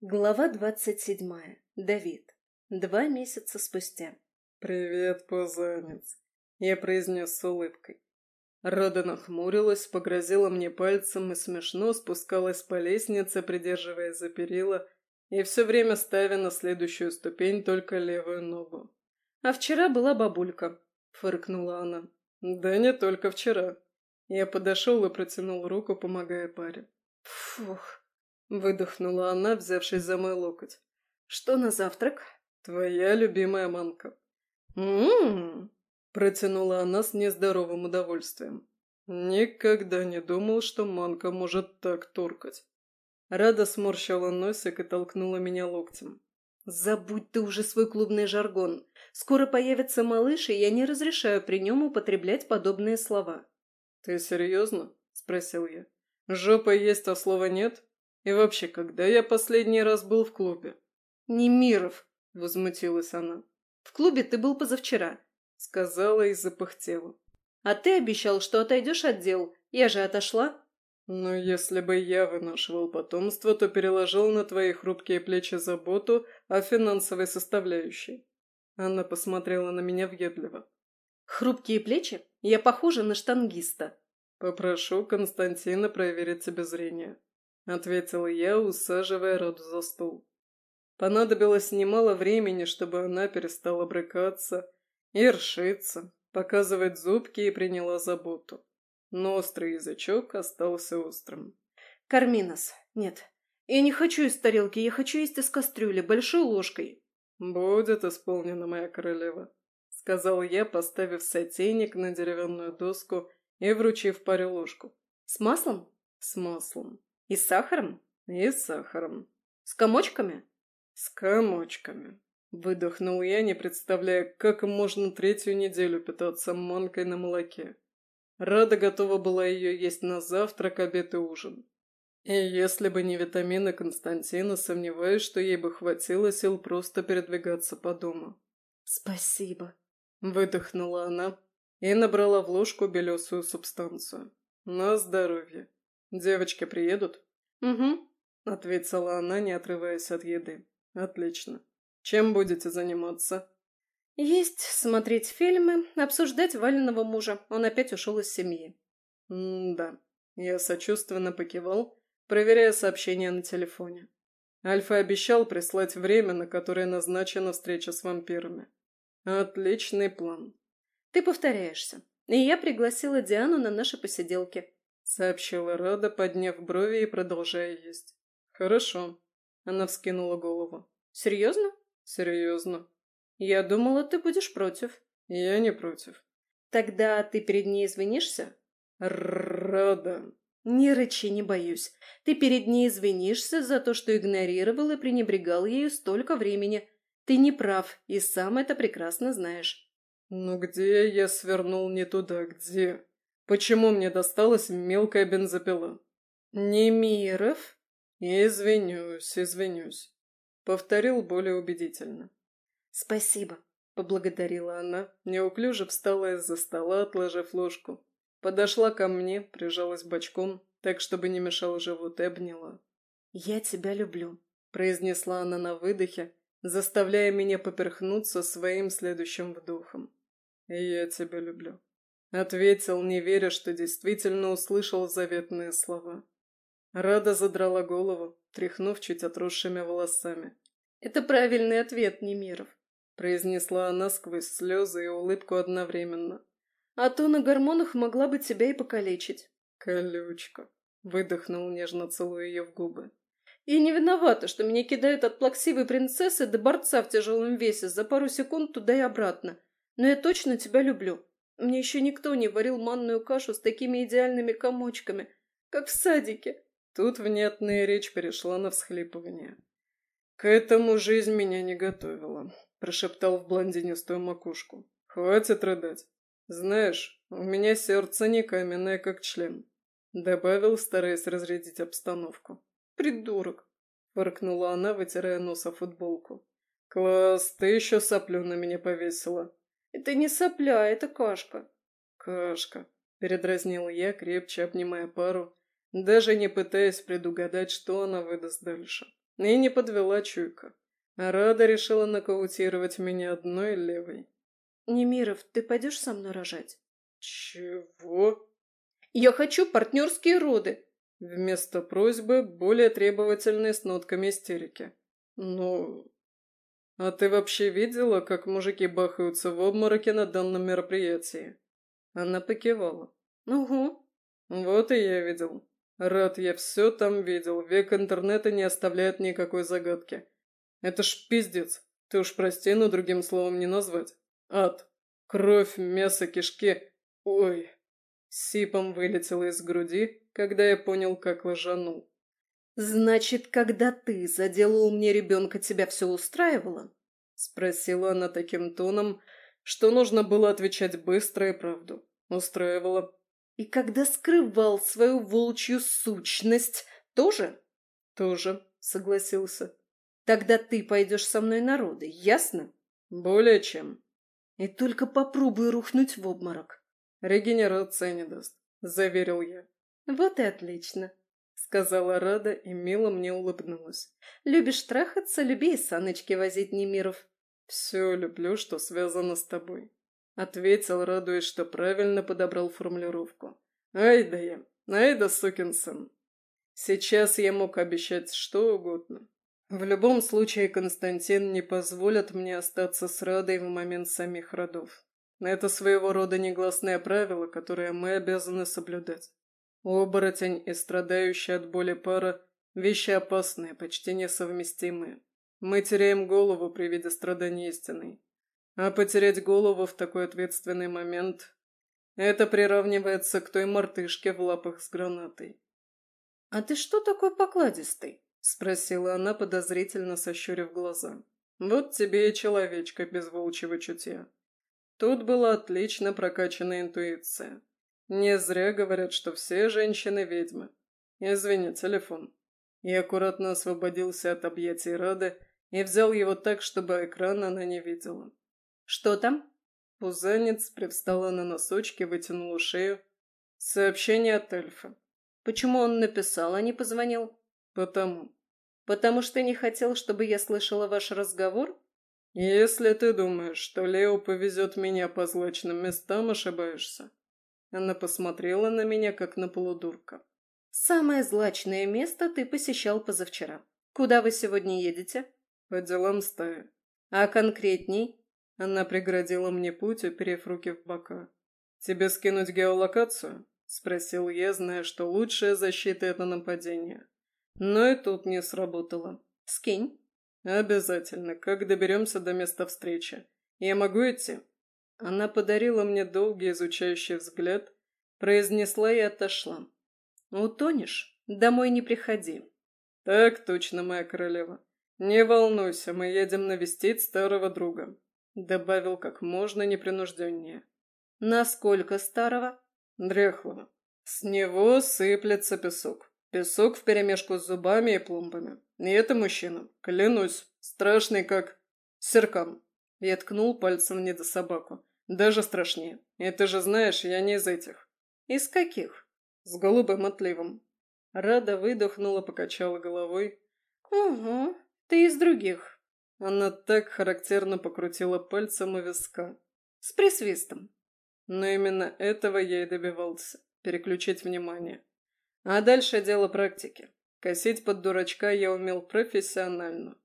Глава двадцать седьмая. Давид. Два месяца спустя. «Привет, пузанец», — я произнес с улыбкой. Рада нахмурилась, погрозила мне пальцем и смешно спускалась по лестнице, придерживая за перила, и все время ставя на следующую ступень только левую ногу. «А вчера была бабулька», — фыркнула она. «Да не только вчера». Я подошел и протянул руку, помогая паре. «Фух», — выдохнула она, взявшись за мой локоть. «Что на завтрак?» «Твоя любимая манка». «М-м-м», протянула она с нездоровым удовольствием. Никогда не думал, что манка может так туркать. Рада сморщила носик и толкнула меня локтем. «Забудь ты уже свой клубный жаргон. Скоро появится малыш, и я не разрешаю при нем употреблять подобные слова». «Ты серьезно?» – спросил я. «Жопа есть, а слова нет? И вообще, когда я последний раз был в клубе?» «Немиров!» – возмутилась она. «В клубе ты был позавчера», – сказала и запыхтела. «А ты обещал, что отойдешь от дел. Я же отошла». «Но если бы я вынашивал потомство, то переложил на твои хрупкие плечи заботу о финансовой составляющей». Она посмотрела на меня въедливо. «Хрупкие плечи? Я похожа на штангиста». «Попрошу Константина проверить тебе зрение», — ответила я, усаживая Роду за стол. Понадобилось немало времени, чтобы она перестала брыкаться и ршиться, показывать зубки и приняла заботу но острый язычок остался острым. «Корми нас. Нет. Я не хочу из тарелки, я хочу есть из кастрюли, большой ложкой». «Будет исполнена моя королева», — сказал я, поставив сотейник на деревянную доску и вручив паре ложку. «С маслом?» «С маслом». «И с сахаром?» «И с сахаром». «С комочками?» «С комочками». Выдохнул я, не представляя, как можно третью неделю питаться манкой на молоке. Рада готова была ее есть на завтрак, обед и ужин. И если бы не витамины Константина, сомневаюсь, что ей бы хватило сил просто передвигаться по дому. «Спасибо», — выдохнула она и набрала в ложку белесую субстанцию. «На здоровье. Девочки приедут?» «Угу», — ответила она, не отрываясь от еды. «Отлично. Чем будете заниматься?» Есть, смотреть фильмы, обсуждать валенного мужа. Он опять ушел из семьи. М-да. Я сочувственно покивал, проверяя сообщения на телефоне. Альфа обещал прислать время, на которое назначена встреча с вампирами. Отличный план. Ты повторяешься. И я пригласила Диану на наши посиделки. Сообщила Рада, подняв брови и продолжая есть. Хорошо. Она вскинула голову. Серьезно? Серьезно. «Я думала, ты будешь против». «Я не против». «Тогда ты перед ней извинишься?» «Рада». «Не рычи, не боюсь. Ты перед ней извинишься за то, что игнорировал и пренебрегал ею столько времени. Ты не прав, и сам это прекрасно знаешь». «Ну где я свернул не туда? Где? Почему мне досталась мелкая бензопила?» «Немиров?» «Извинюсь, извинюсь», — повторил более убедительно. «Спасибо», — поблагодарила она, неуклюже встала из-за стола, отложив ложку. Подошла ко мне, прижалась бочком, так, чтобы не мешал живот, и обняла. «Я тебя люблю», — произнесла она на выдохе, заставляя меня поперхнуться своим следующим вдохом. «Я тебя люблю», — ответил, не веря, что действительно услышал заветные слова. Рада задрала голову, тряхнув чуть отросшими волосами. «Это правильный ответ, Немиров произнесла она сквозь слезы и улыбку одновременно. «А то на гормонах могла бы тебя и покалечить». «Колючка», — выдохнул, нежно целуя ее в губы. «Я не виновата, что меня кидают от плаксивой принцессы до борца в тяжелом весе за пару секунд туда и обратно. Но я точно тебя люблю. Мне еще никто не варил манную кашу с такими идеальными комочками, как в садике». Тут внятная речь перешла на всхлипывание. К этому жизнь меня не готовила. — прошептал в блондинистую макушку. «Хватит рыдать. Знаешь, у меня сердце не каменное, как член», — добавил, стараясь разрядить обстановку. «Придурок!» — фыркнула она, вытирая нос футболку. «Класс, ты еще соплю на меня повесила». «Это не сопля, это кашка». «Кашка», — передразнил я, крепче обнимая пару, даже не пытаясь предугадать, что она выдаст дальше. И не подвела чуйка. Рада решила нокаутировать меня одной левой. «Немиров, ты пойдешь со мной рожать?» «Чего?» «Я хочу партнерские роды!» Вместо просьбы более требовательной с нотками истерики. «Ну, «А ты вообще видела, как мужики бахаются в обмороке на данном мероприятии?» Она покивала. «Угу». «Вот и я видел. Рад, я все там видел. Век интернета не оставляет никакой загадки. Это ж пиздец. Ты уж прости, но другим словом не назвать. Ад. Кровь, мясо, кишки. Ой». Сипом вылетело из груди, когда я понял, как лжанул. «Значит, когда ты заделал мне ребенка, тебя все устраивало?» Спросила она таким тоном, что нужно было отвечать быстро и правду. Устраивало. «И когда скрывал свою волчью сущность, тоже?» «Тоже», — согласился. «Тогда ты пойдешь со мной на роды, ясно?» «Более чем». «И только попробуй рухнуть в обморок». «Регенерация не даст», — заверил я. «Вот и отлично сказала Рада и мило мне улыбнулась. «Любишь трахаться, люби и саночки возить, Немиров». «Все люблю, что связано с тобой», — ответил, радуясь, что правильно подобрал формулировку. «Ай да я, ай да сукин сын. Сейчас я мог обещать что угодно. В любом случае Константин не позволит мне остаться с Радой в момент самих родов. Это своего рода негласное правило, которое мы обязаны соблюдать. Оборотень и страдающий от боли пара – вещи опасные, почти несовместимые. Мы теряем голову при виде страданий истинной. А потерять голову в такой ответственный момент – это приравнивается к той мартышке в лапах с гранатой. «А ты что такой покладистый?» – спросила она, подозрительно сощурив глаза. «Вот тебе и человечка без волчьего чутья». Тут была отлично прокачана интуиция. Не зря говорят, что все женщины ведьмы. Извини, телефон. Я аккуратно освободился от объятий Рады и взял его так, чтобы экран она не видела. «Что там?» Пузанец привстала на носочки, вытянула шею. Сообщение от эльфа. «Почему он написал, а не позвонил?» «Потому». «Потому что не хотел, чтобы я слышала ваш разговор?» «Если ты думаешь, что Лео повезет меня по злачным местам, ошибаешься. Она посмотрела на меня, как на полудурка. «Самое злачное место ты посещал позавчера. Куда вы сегодня едете?» «По делам стаи». «А конкретней?» Она преградила мне путь, уперев руки в бока. «Тебе скинуть геолокацию?» — спросил я, зная, что лучшая защита — это нападение. Но и тут не сработало. «Скинь». «Обязательно, как доберемся до места встречи. Я могу идти?» Она подарила мне долгий изучающий взгляд, произнесла и отошла. «Утонешь? Домой не приходи». «Так точно, моя королева. Не волнуйся, мы едем навестить старого друга», — добавил как можно непринужденнее. «Насколько старого?» «Дряхлого. С него сыплется песок. Песок вперемешку с зубами и пломбами. И это мужчина, клянусь, страшный как... серкан». Я ткнул пальцем не до собаку. Даже страшнее. И ты же знаешь, я не из этих. Из каких? С голубым отливом. Рада выдохнула, покачала головой. Угу, ты из других. Она так характерно покрутила пальцем у виска. С присвистом. Но именно этого я и добивался. Переключить внимание. А дальше дело практики. Косить под дурачка я умел профессионально.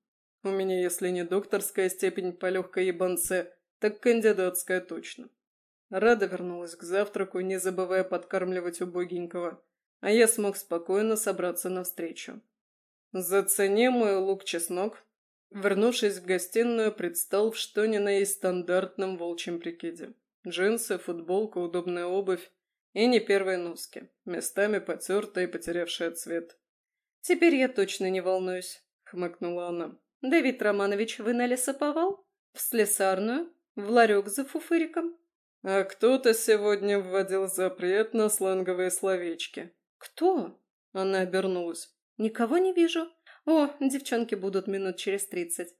У меня, если не докторская степень по легкой ебанце, так кандидатская точно. Рада вернулась к завтраку, не забывая подкармливать убогенького, а я смог спокойно собраться навстречу. Зацени мой лук-чеснок. Вернувшись в гостиную, предстал в что ни на есть стандартном волчьем прикиде. Джинсы, футболка, удобная обувь и не первые носки, местами потертая и потерявшая цвет. «Теперь я точно не волнуюсь», — хмыкнула она. «Давид Романович, вы на лесоповал? В слесарную? В ларек за фуфыриком? А кто-то сегодня вводил запрет на сленговые словечки. Кто? Она обернулась. Никого не вижу. О, девчонки будут минут через тридцать.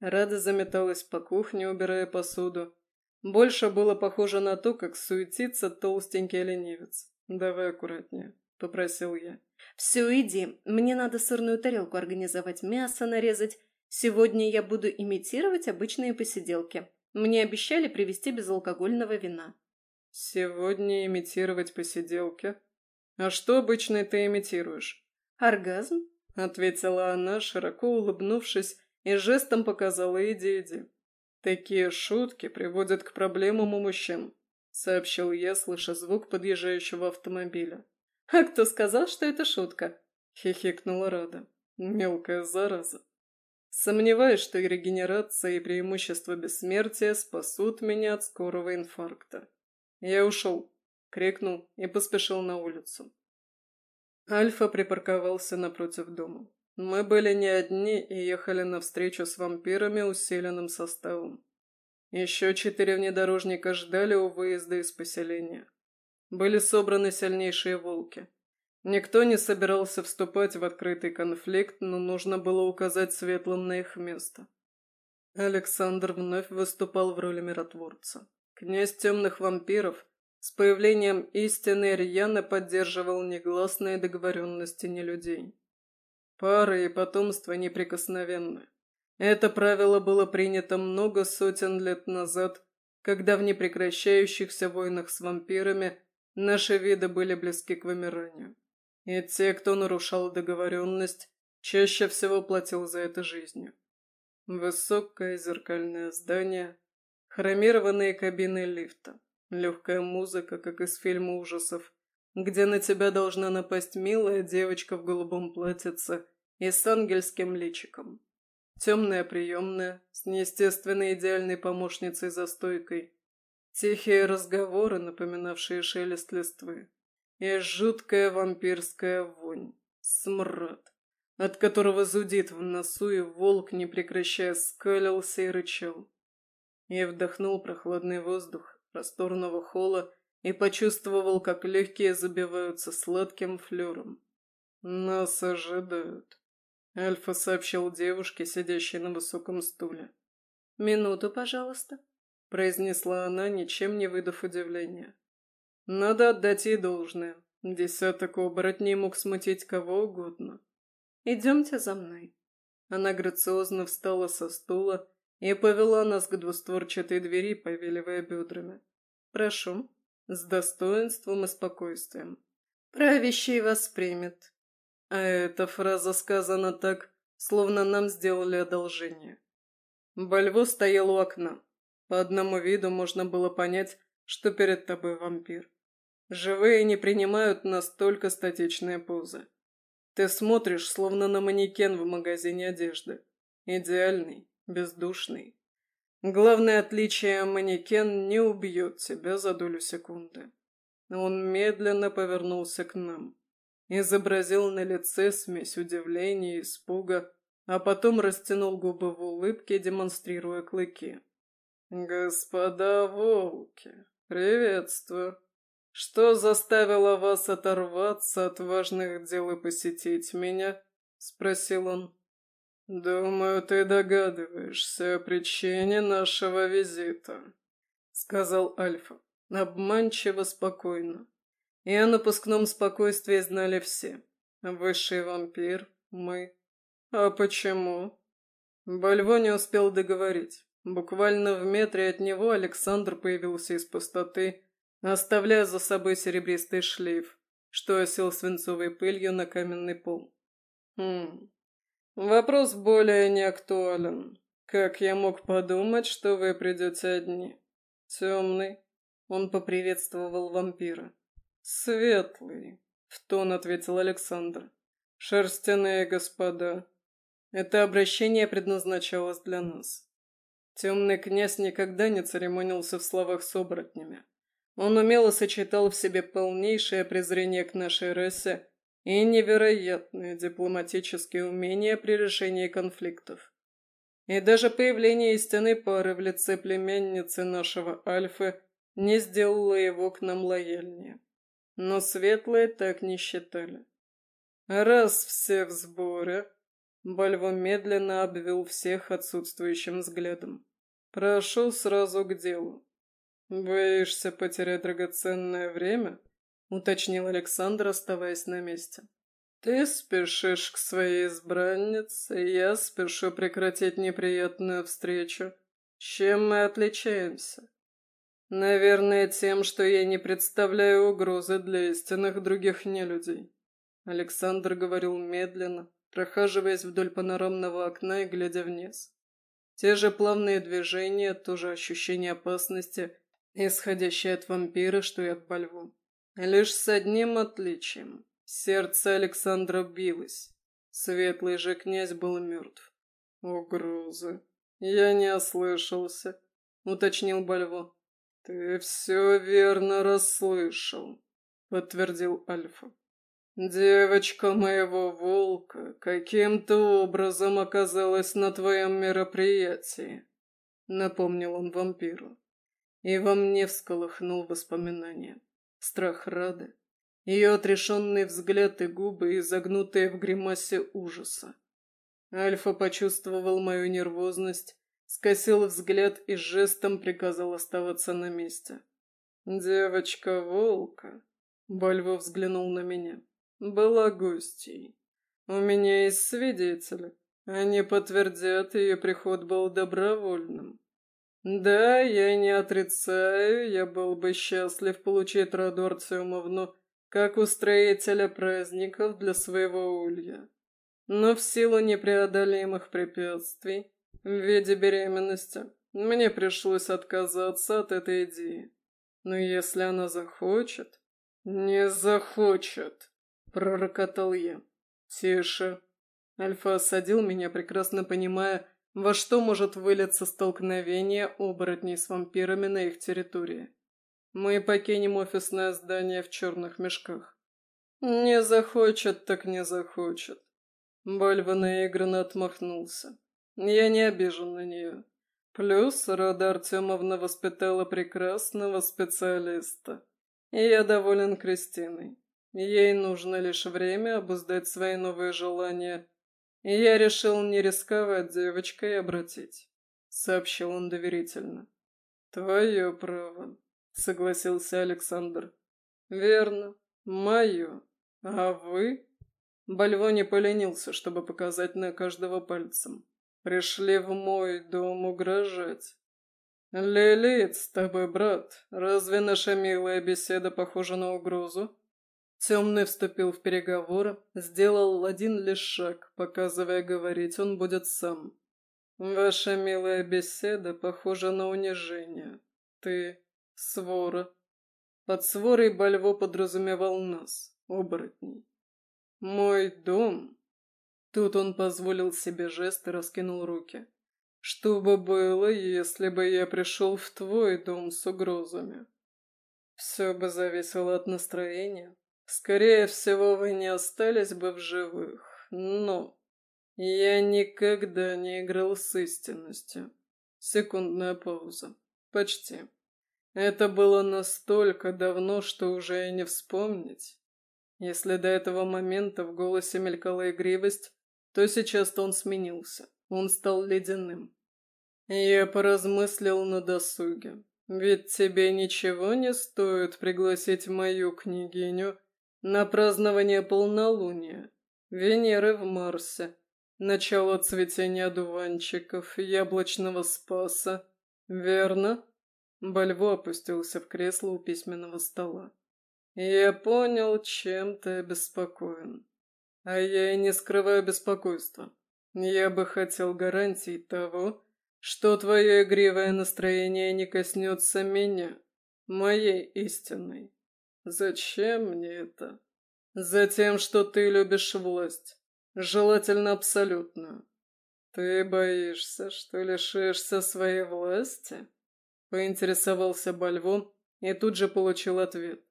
Рада заметалась по кухне, убирая посуду. Больше было похоже на то, как суетится толстенький ленивец. Давай аккуратнее. — попросил я. «Все, иди. Мне надо сырную тарелку организовать, мясо нарезать. Сегодня я буду имитировать обычные посиделки. Мне обещали привезти безалкогольного вина». «Сегодня имитировать посиделки? А что обычно ты имитируешь?» «Оргазм?» — ответила она, широко улыбнувшись, и жестом показала иди, иди. «Такие шутки приводят к проблемам у мужчин», — сообщил я, слыша звук подъезжающего автомобиля. «А кто сказал, что это шутка?» — хихикнула Рада. «Мелкая зараза. Сомневаюсь, что и регенерация, и преимущество бессмертия спасут меня от скорого инфаркта. Я ушел», — крикнул и поспешил на улицу. Альфа припарковался напротив дома. Мы были не одни и ехали навстречу с вампирами усиленным составом. Еще четыре внедорожника ждали у выезда из поселения. Были собраны сильнейшие волки. Никто не собирался вступать в открытый конфликт, но нужно было указать светлым на их место. Александр вновь выступал в роли миротворца. Князь темных вампиров с появлением истины рьяно поддерживал негласные договоренности нелюдей. Пары и потомство неприкосновенны. Это правило было принято много сотен лет назад, когда в непрекращающихся войнах с вампирами наши виды были близки к вымиранию. И те, кто нарушал договоренность, чаще всего платил за это жизнью. Высокое зеркальное здание, хромированные кабины лифта, легкая музыка, как из фильма ужасов, где на тебя должна напасть милая девочка в голубом платьице и с ангельским личиком. Темная приемная, с неестественной идеальной помощницей за стойкой. Тихие разговоры, напоминавшие шелест листвы. И жуткая вампирская вонь. Смрад, от которого зудит в носу, и волк, не прекращая, скалился и рычал. Я вдохнул прохладный воздух просторного холла и почувствовал, как легкие забиваются сладким флером. Нас ожидают. Альфа сообщил девушке, сидящей на высоком стуле. «Минуту, пожалуйста», — произнесла она, ничем не выдав удивления. «Надо отдать ей должное. Десяток оборотней мог смутить кого угодно. Идемте за мной». Она грациозно встала со стула и повела нас к двустворчатой двери, повеливая бедрами. «Прошу, с достоинством и спокойствием. Правящий вас примет». А эта фраза сказана так, словно нам сделали одолжение. Бальво стоял у окна. По одному виду можно было понять, что перед тобой вампир. Живые не принимают настолько статичные позы. Ты смотришь, словно на манекен в магазине одежды. Идеальный, бездушный. Главное отличие – манекен не убьет тебя за долю секунды. Он медленно повернулся к нам изобразил на лице смесь удивления и испуга, а потом растянул губы в улыбке, демонстрируя клыки. «Господа волки, приветствую. Что заставило вас оторваться от важных дел и посетить меня?» — спросил он. «Думаю, ты догадываешься о причине нашего визита», — сказал Альфа, обманчиво спокойно. И о напускном спокойствии знали все. Высший вампир, мы. А почему? Бальво не успел договорить. Буквально в метре от него Александр появился из пустоты, оставляя за собой серебристый шлейф, что осел свинцовой пылью на каменный пол. Хм. Вопрос более не актуален. Как я мог подумать, что вы придете одни? Темный. Он поприветствовал вампира. «Светлый», — в тон ответил Александр. «Шерстяные господа». Это обращение предназначалось для нас. Темный князь никогда не церемонился в словах с оборотнями. Он умело сочетал в себе полнейшее презрение к нашей расе и невероятные дипломатические умения при решении конфликтов. И даже появление истинной пары в лице племянницы нашего Альфы не сделало его к нам лояльнее. Но светлые так не считали. Раз все в сборе, Бальво медленно обвел всех отсутствующим взглядом. Прошу сразу к делу. Боишься потерять драгоценное время? уточнил Александр, оставаясь на месте. «Ты спешишь к своей избраннице, я спешу прекратить неприятную встречу. Чем мы отличаемся?» «Наверное, тем, что я не представляю угрозы для истинных других нелюдей». Александр говорил медленно, прохаживаясь вдоль панорамного окна и глядя вниз. Те же плавные движения, тоже ощущение опасности, исходящее от вампира, что и от Бальву. Лишь с одним отличием. Сердце Александра билось. Светлый же князь был мертв. «Угрозы. Я не ослышался», — уточнил Бальво. «Ты все верно расслышал», — подтвердил Альфа. «Девочка моего волка каким-то образом оказалась на твоем мероприятии», — напомнил он вампиру. И во мне всколыхнул воспоминания. Страх Рады, ее отрешенный взгляд и губы, изогнутые в гримасе ужаса. Альфа почувствовал мою нервозность, скосил взгляд и жестом приказал оставаться на месте. «Девочка-волка», — Бальво взглянул на меня была гостьей. У меня есть свидетели. Они подтвердят, ее приход был добровольным. Да, я не отрицаю, я был бы счастлив получить роду Артемовну как устроителя праздников для своего улья. Но в силу непреодолимых препятствий в виде беременности мне пришлось отказаться от этой идеи. Но если она захочет... Не захочет пророкотал я. «Тише!» Альфа осадил меня, прекрасно понимая, во что может вылиться столкновение оборотней с вампирами на их территории. Мы покинем офисное здание в черных мешках. Не захочет, так не захочет. Бальва наигранно отмахнулся. Я не обижен на нее. Плюс Рада Артемовна воспитала прекрасного специалиста. И я доволен Кристиной. Ей нужно лишь время обуздать свои новые желания. Я решил не рисковать девочкой и обратить», — сообщил он доверительно. «Твое право», — согласился Александр. «Верно, мое. А вы?» Бальво не поленился, чтобы показать на каждого пальцем. «Пришли в мой дом угрожать». «Лилит с тобой, брат. Разве наша милая беседа похожа на угрозу?» Темный вступил в переговоры, сделал один лишь шаг, показывая говорить он будет сам. «Ваша милая беседа похожа на унижение. Ты — свора». Под сворой Бальво подразумевал нас, оборотней. «Мой дом...» Тут он позволил себе жест и раскинул руки. «Что бы было, если бы я пришел в твой дом с угрозами?» Все бы зависело от настроения. Скорее всего, вы не остались бы в живых, но я никогда не играл с истинностью. Секундная пауза. Почти. Это было настолько давно, что уже и не вспомнить. Если до этого момента в голосе мелькала игривость, то сейчас-то он сменился. Он стал ледяным. Я поразмыслил на досуге. Ведь тебе ничего не стоит пригласить мою княгиню на празднование полнолуния, Венеры в Марсе, начало цветения дуванчиков, яблочного спаса. Верно? Бальво опустился в кресло у письменного стола. Я понял, чем ты обеспокоен. А я и не скрываю беспокойства. Я бы хотел гарантий того, что твое игривое настроение не коснется меня, моей истинной. Зачем мне это? Затем, что ты любишь власть, желательно абсолютную. Ты боишься, что лишишься своей власти? Поинтересовался Бальвон и тут же получил ответ.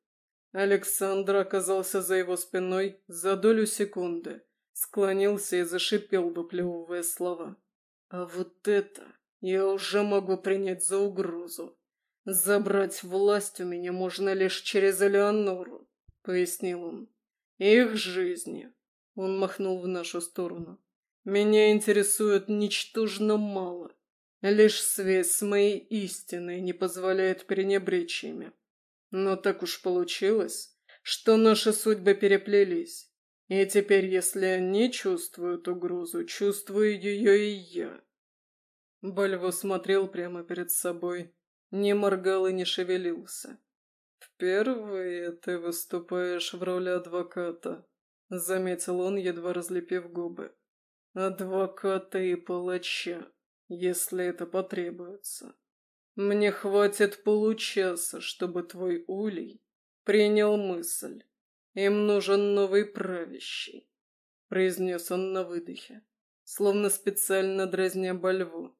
Александр оказался за его спиной за долю секунды, склонился и зашипел, выплевывая слова. А вот это я уже могу принять за угрозу. «Забрать власть у меня можно лишь через Элеонору», — пояснил он. «Их жизни», — он махнул в нашу сторону. «Меня интересует ничтожно мало. Лишь связь с моей истиной не позволяет пренебречь ими. Но так уж получилось, что наши судьбы переплелись. И теперь, если они чувствуют угрозу, чувствую ее и я. Бальво смотрел прямо перед собой, не моргал и не шевелился. «Впервые ты выступаешь в роли адвоката», — заметил он, едва разлепив губы. «Адвоката и палача, если это потребуется. Мне хватит получаса, чтобы твой улей принял мысль. Им нужен новый правящий», — произнес он на выдохе, словно специально дразня Бальву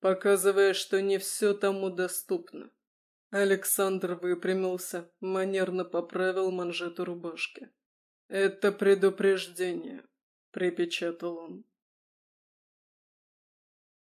показывая, что не все тому доступно. Александр выпрямился, манерно поправил манжету рубашки. «Это предупреждение», — припечатал он.